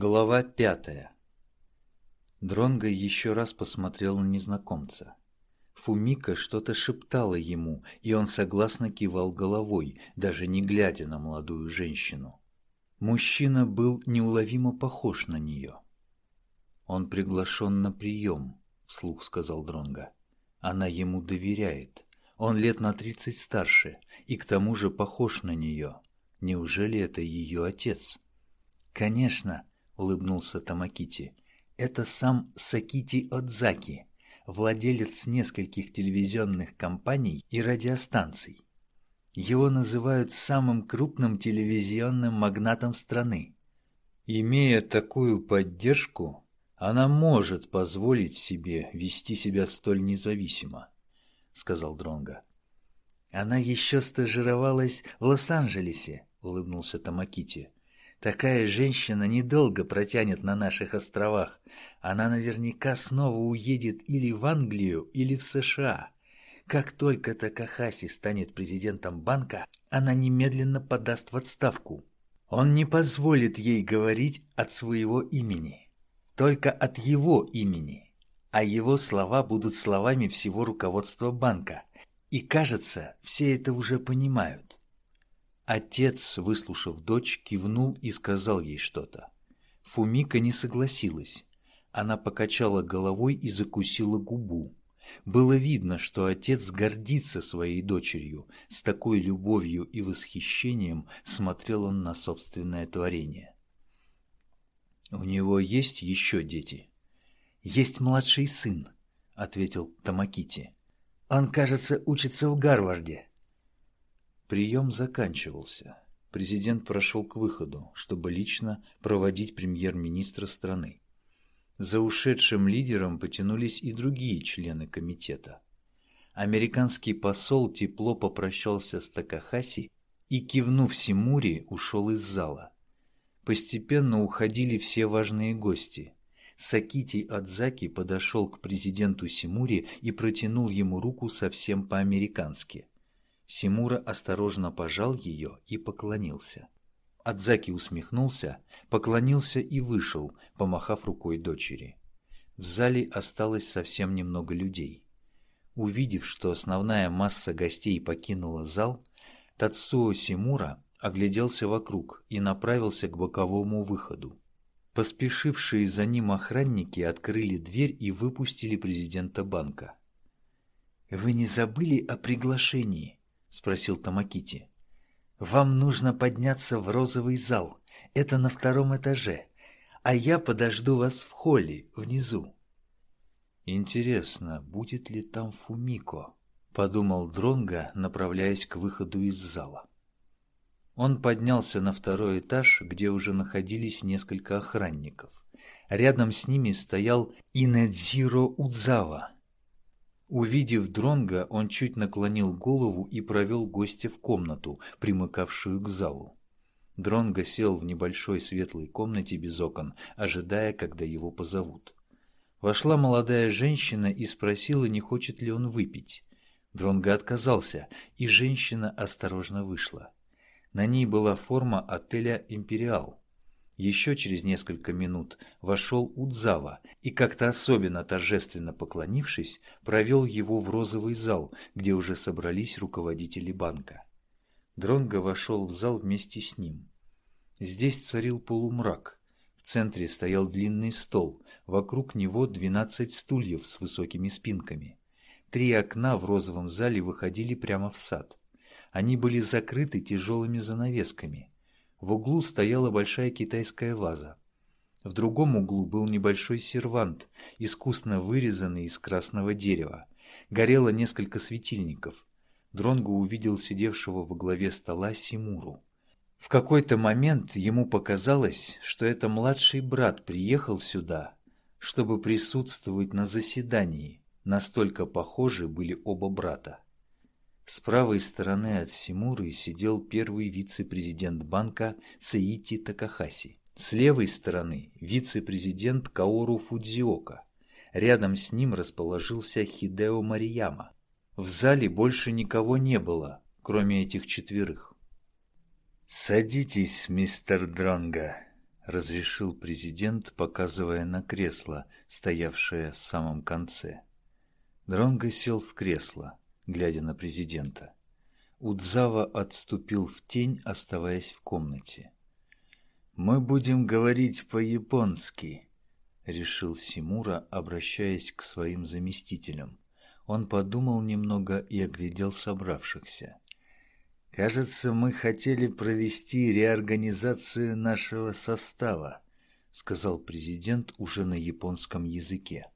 Глава пятая Дронго еще раз посмотрел на незнакомца. Фумика что-то шептала ему, и он согласно кивал головой, даже не глядя на молодую женщину. Мужчина был неуловимо похож на нее. «Он приглашен на прием», — вслух сказал Дронго. «Она ему доверяет. Он лет на тридцать старше, и к тому же похож на нее. Неужели это ее отец?» «Конечно», улыбнулся Тамакити. Это сам Сакити Отзаки, владелец нескольких телевизионных компаний и радиостанций. Его называют самым крупным телевизионным магнатом страны. Имея такую поддержку, она может позволить себе вести себя столь независимо, сказал Дронга. Она еще стажировалась в Лос-Анджелесе, улыбнулся Тамакити. Такая женщина недолго протянет на наших островах. Она наверняка снова уедет или в Англию, или в США. Как только Такахаси станет президентом банка, она немедленно подаст в отставку. Он не позволит ей говорить от своего имени, только от его имени. А его слова будут словами всего руководства банка. И кажется, все это уже понимают. Отец, выслушав дочь, кивнул и сказал ей что-то. Фумика не согласилась. Она покачала головой и закусила губу. Было видно, что отец гордится своей дочерью. С такой любовью и восхищением смотрел он на собственное творение. «У него есть еще дети?» «Есть младший сын», — ответил Тамакити. «Он, кажется, учится в Гарварде». Прием заканчивался. Президент прошел к выходу, чтобы лично проводить премьер-министра страны. За ушедшим лидером потянулись и другие члены комитета. Американский посол тепло попрощался с Такахаси и, кивнув Симури, ушел из зала. Постепенно уходили все важные гости. Сакити Адзаки подошел к президенту Симури и протянул ему руку совсем по-американски – Симура осторожно пожал ее и поклонился. Адзаки усмехнулся, поклонился и вышел, помахав рукой дочери. В зале осталось совсем немного людей. Увидев, что основная масса гостей покинула зал, Тацуо Симура огляделся вокруг и направился к боковому выходу. Поспешившие за ним охранники открыли дверь и выпустили президента банка. «Вы не забыли о приглашении?» — спросил Тамакити. «Вам нужно подняться в розовый зал. Это на втором этаже. А я подожду вас в холле, внизу». «Интересно, будет ли там Фумико?» — подумал Дронга, направляясь к выходу из зала. Он поднялся на второй этаж, где уже находились несколько охранников. Рядом с ними стоял Инэдзиро Удзава, Увидев Дронга, он чуть наклонил голову и провел гостя в комнату, примыкавшую к залу. Дронго сел в небольшой светлой комнате без окон, ожидая, когда его позовут. Вошла молодая женщина и спросила, не хочет ли он выпить. Дронго отказался, и женщина осторожно вышла. На ней была форма отеля «Империал». Еще через несколько минут вошел Удзава и, как-то особенно торжественно поклонившись, провел его в розовый зал, где уже собрались руководители банка. Дронго вошел в зал вместе с ним. Здесь царил полумрак. В центре стоял длинный стол, вокруг него двенадцать стульев с высокими спинками. Три окна в розовом зале выходили прямо в сад. Они были закрыты тяжелыми занавесками – в углу стояла большая китайская ваза. В другом углу был небольшой сервант, искусно вырезанный из красного дерева. Горело несколько светильников. Дронго увидел сидевшего во главе стола Симуру. В какой-то момент ему показалось, что это младший брат приехал сюда, чтобы присутствовать на заседании. Настолько похожи были оба брата. С правой стороны от Симуры сидел первый вице-президент банка Цеити Такахаси. С левой стороны вице-президент Каору Фудзиока. Рядом с ним расположился Хидео Марияма. В зале больше никого не было, кроме этих четверых. «Садитесь, мистер Дронга», — разрешил президент, показывая на кресло, стоявшее в самом конце. Дронго сел в кресло, глядя на президента. Удзава отступил в тень, оставаясь в комнате. «Мы будем говорить по-японски», — решил Симура, обращаясь к своим заместителям. Он подумал немного и оглядел собравшихся. «Кажется, мы хотели провести реорганизацию нашего состава», — сказал президент уже на японском языке.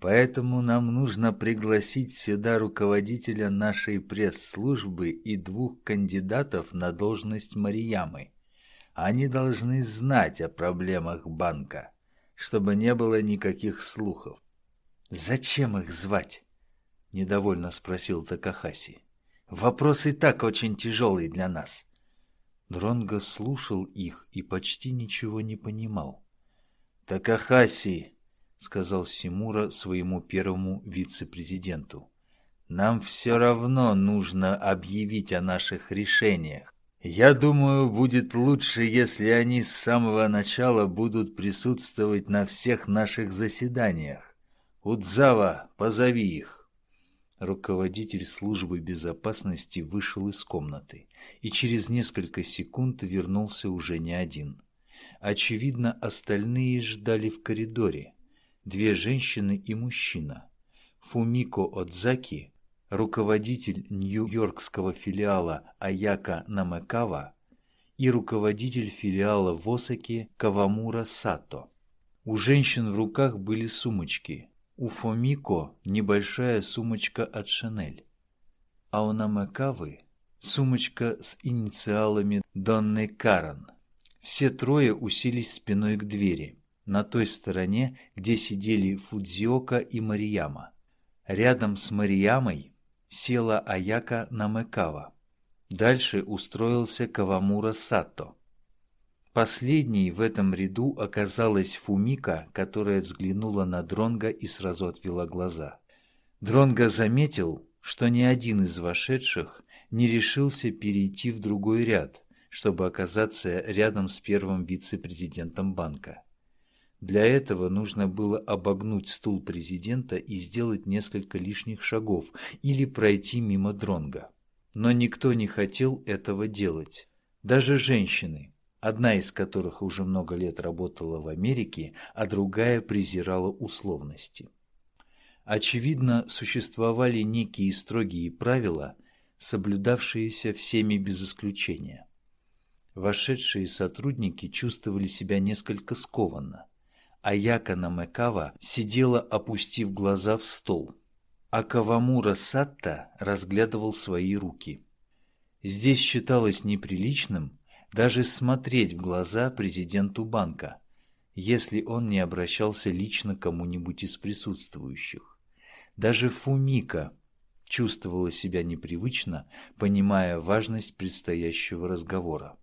«Поэтому нам нужно пригласить сюда руководителя нашей пресс-службы и двух кандидатов на должность Мариямы. Они должны знать о проблемах банка, чтобы не было никаких слухов». «Зачем их звать?» — недовольно спросил Такахаси. Вопрос и так очень тяжелый для нас. Дронго слушал их и почти ничего не понимал. «Такахаси», — сказал Симура своему первому вице-президенту, — «нам все равно нужно объявить о наших решениях. Я думаю, будет лучше, если они с самого начала будут присутствовать на всех наших заседаниях. Удзава, позови их». Руководитель службы безопасности вышел из комнаты и через несколько секунд вернулся уже не один. Очевидно, остальные ждали в коридоре. Две женщины и мужчина. Фумико Отзаки, руководитель нью-йоркского филиала Аяка Намекава и руководитель филиала в Осаке Кавамура Сато. У женщин в руках были сумочки, у Фомико небольшая сумочка от Шанель, а у Намекавы сумочка с инициалами Донны Каран. Все трое уселись спиной к двери, на той стороне, где сидели Фудзиока и Марияма. Рядом с Мариямой села Аяка Намекава. Дальше устроился Кавамура Сато. Последней в этом ряду оказалась Фумика, которая взглянула на Дронга и сразу отвела глаза. Дронга заметил, что ни один из вошедших не решился перейти в другой ряд, чтобы оказаться рядом с первым вице-президентом банка. Для этого нужно было обогнуть стул президента и сделать несколько лишних шагов или пройти мимо Дронга. Но никто не хотел этого делать. Даже женщины, одна из которых уже много лет работала в Америке, а другая презирала условности. Очевидно, существовали некие строгие правила, соблюдавшиеся всеми без исключения. Вошедшие сотрудники чувствовали себя несколько скованно, а Якона Мэкава сидела, опустив глаза в стол, а Кавамура Сатта разглядывал свои руки. Здесь считалось неприличным даже смотреть в глаза президенту банка, если он не обращался лично к кому-нибудь из присутствующих. Даже Фумика чувствовала себя непривычно, понимая важность предстоящего разговора.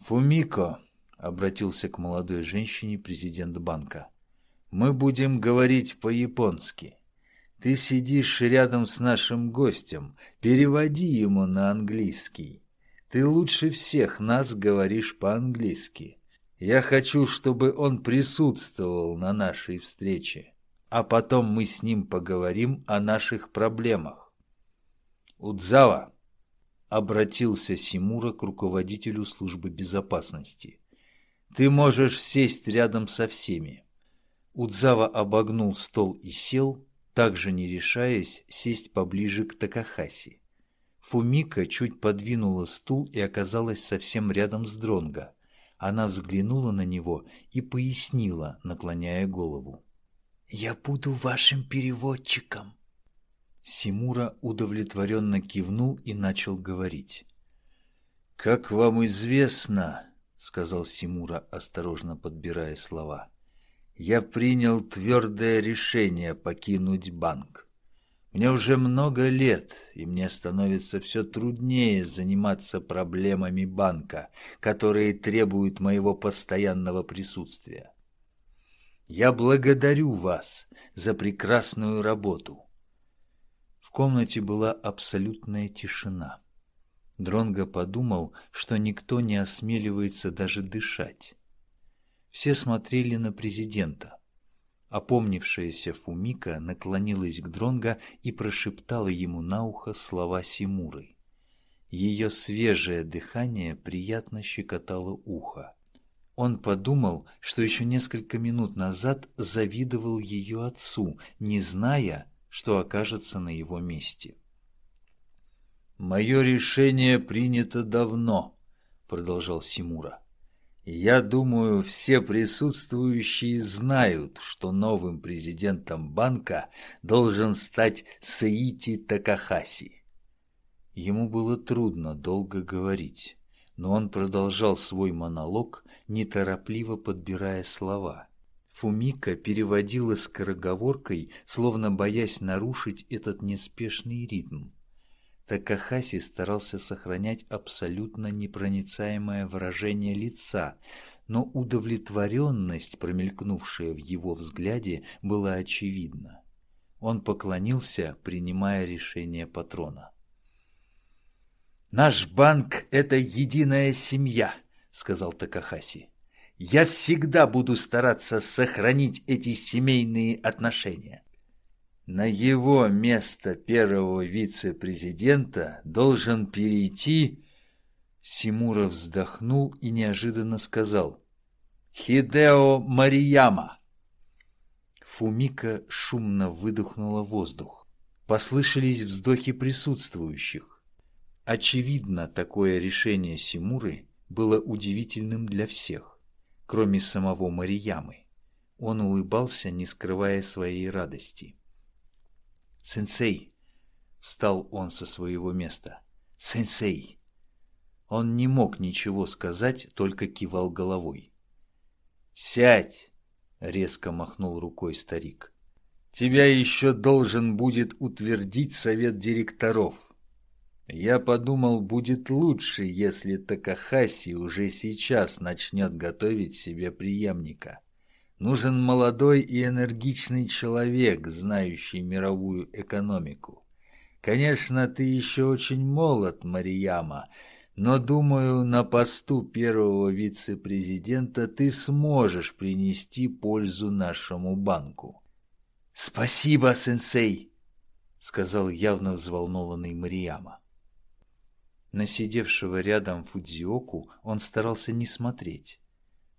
«Фумико», — обратился к молодой женщине президент банка, — «мы будем говорить по-японски. Ты сидишь рядом с нашим гостем, переводи ему на английский». Ты лучше всех нас говоришь по-английски. Я хочу, чтобы он присутствовал на нашей встрече, а потом мы с ним поговорим о наших проблемах. Удзава обратился Симура к руководителю службы безопасности. Ты можешь сесть рядом со всеми. Удзава обогнул стол и сел, также не решаясь сесть поближе к Такахаси. Фумика чуть подвинула стул и оказалась совсем рядом с Дронго. Она взглянула на него и пояснила, наклоняя голову. «Я буду вашим переводчиком». Симура удовлетворенно кивнул и начал говорить. «Как вам известно, — сказал Симура, осторожно подбирая слова, — я принял твердое решение покинуть банк. Мне уже много лет, и мне становится все труднее заниматься проблемами банка, которые требуют моего постоянного присутствия. Я благодарю вас за прекрасную работу. В комнате была абсолютная тишина. Дронго подумал, что никто не осмеливается даже дышать. Все смотрели на президента. Опомнившаяся Фумика наклонилась к Дронго и прошептала ему на ухо слова Симуры. Ее свежее дыхание приятно щекотало ухо. Он подумал, что еще несколько минут назад завидовал ее отцу, не зная, что окажется на его месте. «Мое решение принято давно», — продолжал Симура. «Я думаю, все присутствующие знают, что новым президентом банка должен стать Саити Такахаси». Ему было трудно долго говорить, но он продолжал свой монолог, неторопливо подбирая слова. Фумика переводила скороговоркой, словно боясь нарушить этот неспешный ритм. Такахаси старался сохранять абсолютно непроницаемое выражение лица, но удовлетворенность, промелькнувшая в его взгляде, была очевидна. Он поклонился, принимая решение патрона. «Наш банк — это единая семья», — сказал Такахаси. «Я всегда буду стараться сохранить эти семейные отношения. На его место первого вице-президента должен перейти... Симура вздохнул и неожиданно сказал. «Хидео Марияма!» Фумика шумно выдохнула воздух. Послышались вздохи присутствующих. Очевидно, такое решение Симуры было удивительным для всех, кроме самого Мариямы. Он улыбался, не скрывая своей радости. «Сенсей!» — встал он со своего места. «Сенсей!» Он не мог ничего сказать, только кивал головой. «Сядь!» — резко махнул рукой старик. «Тебя еще должен будет утвердить совет директоров. Я подумал, будет лучше, если Такахаси уже сейчас начнет готовить себе преемника». Нужен молодой и энергичный человек, знающий мировую экономику. Конечно, ты еще очень молод, Марияма, но, думаю, на посту первого вице-президента ты сможешь принести пользу нашему банку. «Спасибо, сенсей!» — сказал явно взволнованный Марияма. На сидевшего рядом Фудзиоку он старался не смотреть.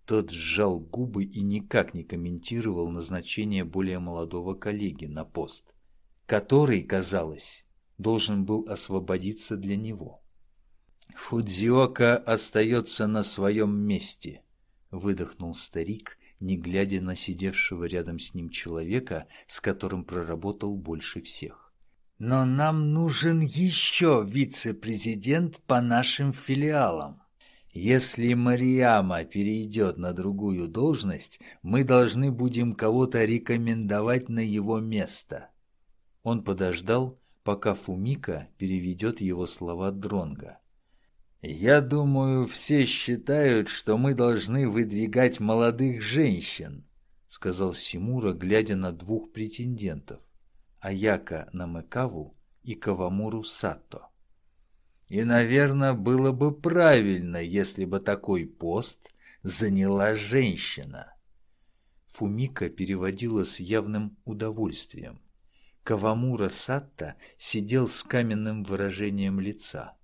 Тот сжал губы и никак не комментировал назначение более молодого коллеги на пост, который, казалось, должен был освободиться для него. «Фудзиока остается на своем месте», — выдохнул старик, не глядя на сидевшего рядом с ним человека, с которым проработал больше всех. «Но нам нужен еще вице-президент по нашим филиалам. Если Марияма перейдет на другую должность, мы должны будем кого-то рекомендовать на его место. Он подождал, пока Фумика переведет его слова Дронга. «Я думаю, все считают, что мы должны выдвигать молодых женщин», — сказал Симура, глядя на двух претендентов — Аяка Намекаву и Кавамуру Сато. И, наверное, было бы правильно, если бы такой пост заняла женщина. Фумика переводила с явным удовольствием. Кавамура Сатта сидел с каменным выражением лица.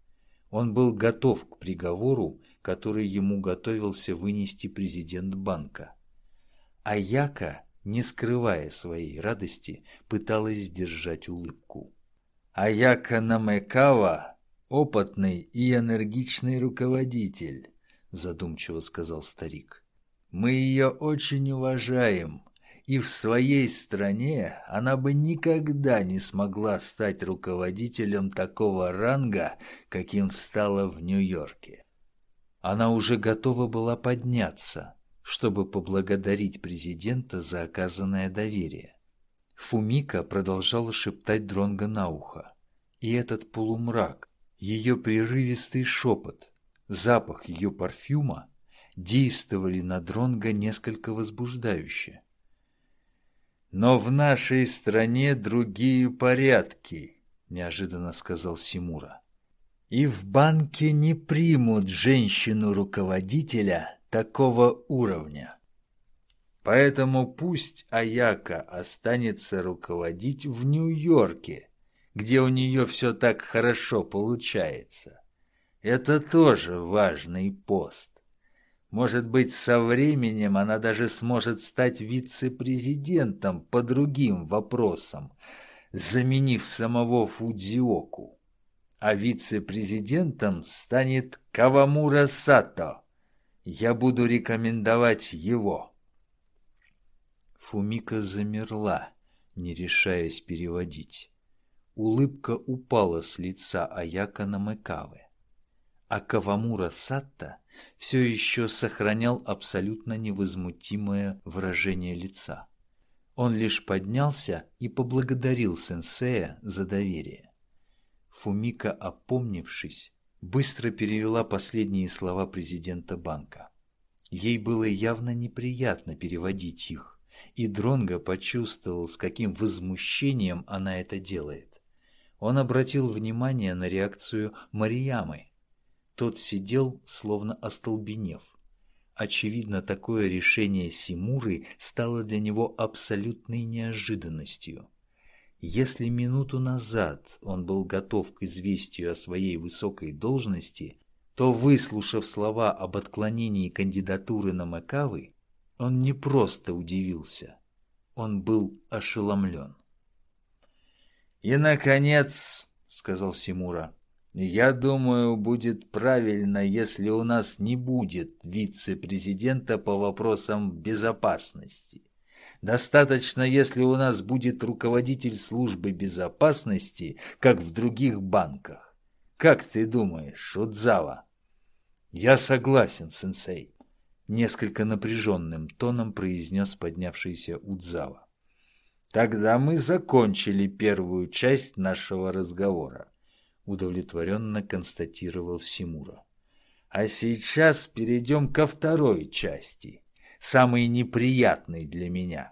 Он был готов к приговору, который ему готовился вынести президент банка. А Яка, не скрывая своей радости, пыталась сдержать улыбку. Аяка Намекава опытный и энергичный руководитель», — задумчиво сказал старик. «Мы ее очень уважаем, и в своей стране она бы никогда не смогла стать руководителем такого ранга, каким стала в Нью-Йорке». Она уже готова была подняться, чтобы поблагодарить президента за оказанное доверие. Фумика продолжала шептать Дронга на ухо. И этот полумрак, ее прерывистый шепот, запах ее парфюма действовали на Дронга несколько возбуждающе. «Но в нашей стране другие порядки», — неожиданно сказал Симура. И в банке не примут женщину-руководителя такого уровня. Поэтому пусть Аяка останется руководить в Нью-Йорке, где у нее все так хорошо получается. Это тоже важный пост. Может быть, со временем она даже сможет стать вице-президентом по другим вопросам, заменив самого Фудзиоку. А вице-президентом станет Кавамура Сато. Я буду рекомендовать его. Фумика замерла, не решаясь переводить. Улыбка упала с лица Аяка Намекавы. А Кавамура Сатта все еще сохранял абсолютно невозмутимое выражение лица. Он лишь поднялся и поблагодарил сенсея за доверие. Фумика, опомнившись, быстро перевела последние слова президента банка. Ей было явно неприятно переводить их и Дронго почувствовал, с каким возмущением она это делает. Он обратил внимание на реакцию Мариямы. Тот сидел, словно остолбенев. Очевидно, такое решение Симуры стало для него абсолютной неожиданностью. Если минуту назад он был готов к известию о своей высокой должности, то, выслушав слова об отклонении кандидатуры на Макавы, он не просто удивился, он был ошеломлен. «И, наконец, — сказал Симура, — я думаю, будет правильно, если у нас не будет вице-президента по вопросам безопасности. Достаточно, если у нас будет руководитель службы безопасности, как в других банках. Как ты думаешь, Шудзава?» «Я согласен, сенсей», Несколько напряженным тоном произнес поднявшийся Удзава. «Тогда мы закончили первую часть нашего разговора», — удовлетворенно констатировал Симура. «А сейчас перейдем ко второй части, самой неприятной для меня.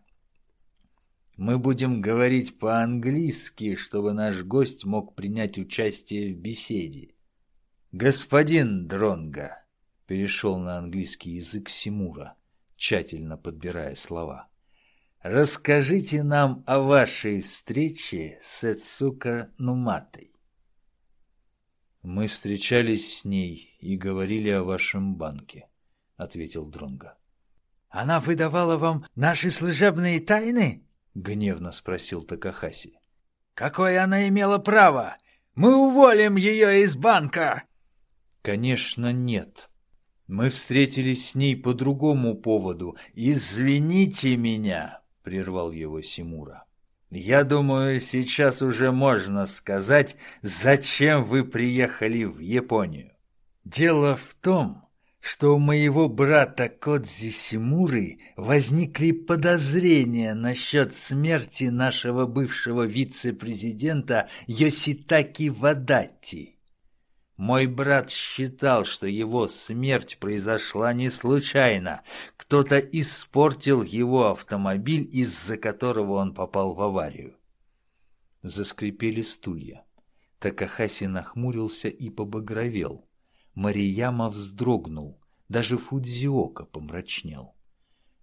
Мы будем говорить по-английски, чтобы наш гость мог принять участие в беседе. Господин Дронга перешел на английский язык Симура, тщательно подбирая слова. «Расскажите нам о вашей встрече с Эцука Нуматой». «Мы встречались с ней и говорили о вашем банке», — ответил Дронга. «Она выдавала вам наши служебные тайны?» — гневно спросил Такахаси. «Какое она имела право? Мы уволим ее из банка!» «Конечно, нет», мы встретились с ней по другому поводу. Извините меня, прервал его Симура. Я думаю, сейчас уже можно сказать, зачем вы приехали в Японию. Дело в том, что у моего брата Кодзи Симуры возникли подозрения насчет смерти нашего бывшего вице-президента Йоситаки Вадатти. Мой брат считал, что его смерть произошла не случайно. Кто-то испортил его автомобиль, из-за которого он попал в аварию. Заскрипели стулья. Такахаси нахмурился и побагровел. Марияма вздрогнул. Даже Фудзиока помрачнел.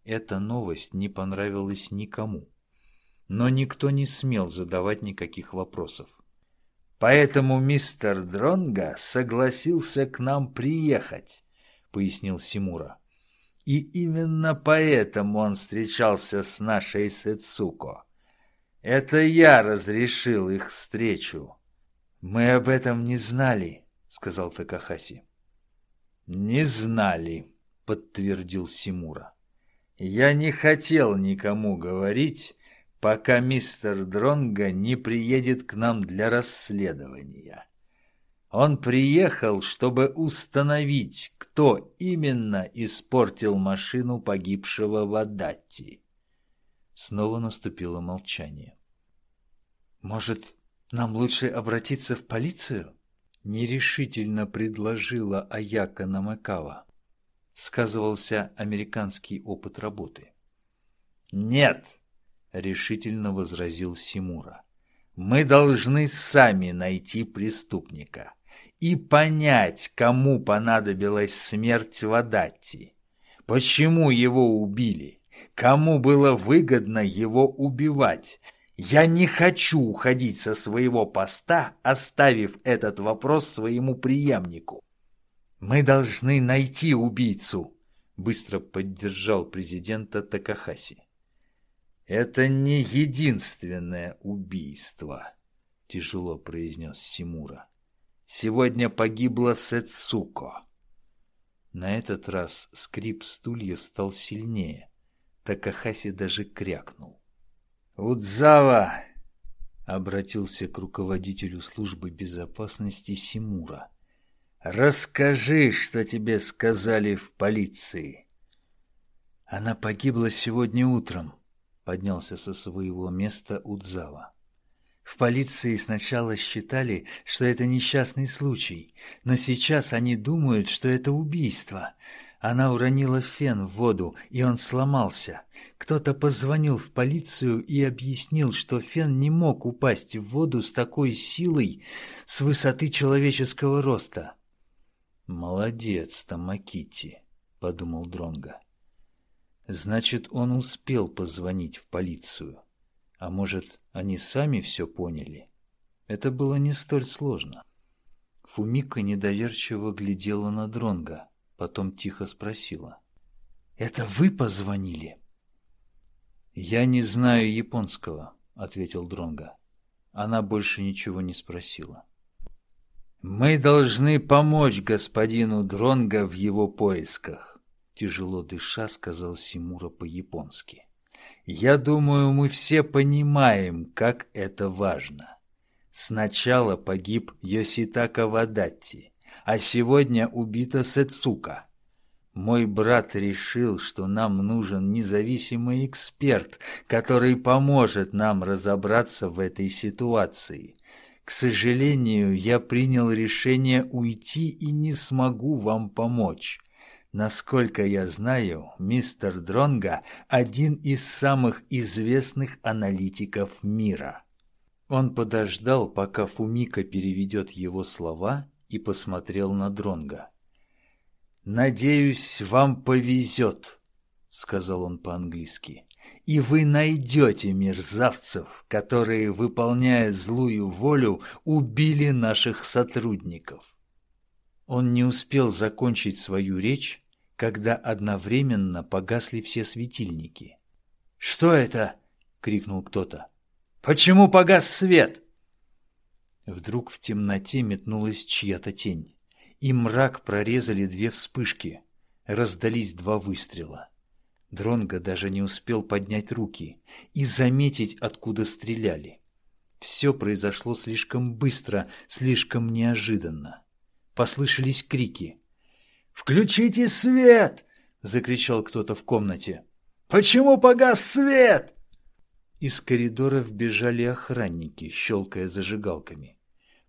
Эта новость не понравилась никому. Но никто не смел задавать никаких вопросов. Поэтому мистер Дронга согласился к нам приехать, пояснил Симура. И именно поэтому он встречался с нашей Сэцуко. Это я разрешил их встречу. Мы об этом не знали, сказал Такахаси. Не знали, подтвердил Симура. Я не хотел никому говорить, пока мистер Дронга не приедет к нам для расследования. Он приехал, чтобы установить, кто именно испортил машину погибшего в Адатти. Снова наступило молчание. «Может, нам лучше обратиться в полицию?» Нерешительно предложила Аяка Намакава. Сказывался американский опыт работы. «Нет!» — решительно возразил Симура. «Мы должны сами найти преступника. и понять, кому понадобилась смерть Вадатти. Почему его убили? Кому было выгодно его убивать? Я не хочу уходить со своего поста, оставив этот вопрос своему преемнику. Мы должны найти убийцу, быстро поддержал президента Такахаси. Это не единственное убийство, тяжело произнес Симура. Сегодня погибла Сэцуко. На этот раз скрип стульев стал сильнее. Такахаси даже крякнул. «Удзава!» — обратился к руководителю службы безопасности Симура. «Расскажи, что тебе сказали в полиции». «Она погибла сегодня утром», — поднялся со своего места Удзава. В полиции сначала считали, что это несчастный случай, но сейчас они думают, что это убийство. Она уронила фен в воду, и он сломался. Кто-то позвонил в полицию и объяснил, что фен не мог упасть в воду с такой силой с высоты человеческого роста. «Молодец, Тамакити», — подумал Дронга. «Значит, он успел позвонить в полицию». А может, они сами все поняли? Это было не столь сложно. Фумика недоверчиво глядела на Дронга, потом тихо спросила. «Это вы позвонили?» «Я не знаю японского», — ответил Дронга. Она больше ничего не спросила. «Мы должны помочь господину Дронга в его поисках», — тяжело дыша сказал Симура по-японски. Я думаю, мы все понимаем, как это важно. Сначала погиб Йоситака Вадатти, а сегодня убита Сэцука. Мой брат решил, что нам нужен независимый эксперт, который поможет нам разобраться в этой ситуации. К сожалению, я принял решение уйти и не смогу вам помочь. Насколько я знаю, мистер Дронга – один из самых известных аналитиков мира. Он подождал, пока Фумика переведет его слова, и посмотрел на Дронга. «Надеюсь, вам повезет», — сказал он по-английски, «и вы найдете мерзавцев, которые, выполняя злую волю, убили наших сотрудников». Он не успел закончить свою речь, когда одновременно погасли все светильники. «Что это?» — крикнул кто-то. «Почему погас свет?» Вдруг в темноте метнулась чья-то тень, и мрак прорезали две вспышки. Раздались два выстрела. Дронго даже не успел поднять руки и заметить, откуда стреляли. Все произошло слишком быстро, слишком неожиданно. Послышались крики. «Включите свет!» — закричал кто-то в комнате. «Почему погас свет?» Из коридоров бежали охранники, щелкая зажигалками.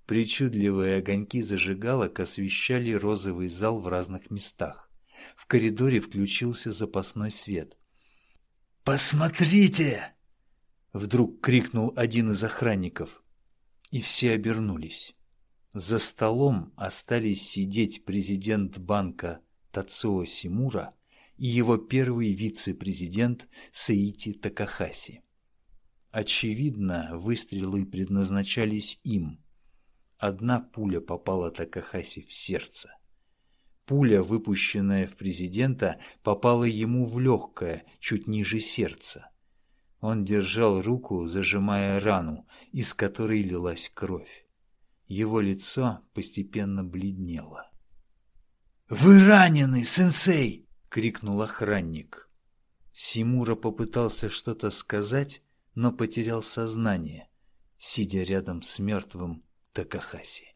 Причудливые огоньки зажигалок освещали розовый зал в разных местах. В коридоре включился запасной свет. «Посмотрите!» — вдруг крикнул один из охранников. И все обернулись. За столом остались сидеть президент банка Тацуо Симура и его первый вице-президент Саити Такахаси. Очевидно, выстрелы предназначались им. Одна пуля попала Такахаси в сердце. Пуля, выпущенная в президента, попала ему в легкое, чуть ниже сердца. Он держал руку, зажимая рану, из которой лилась кровь. Его лицо постепенно бледнело. «Вы ранены, сенсей!» — крикнул охранник. Симура попытался что-то сказать, но потерял сознание, сидя рядом с мертвым Такахаси.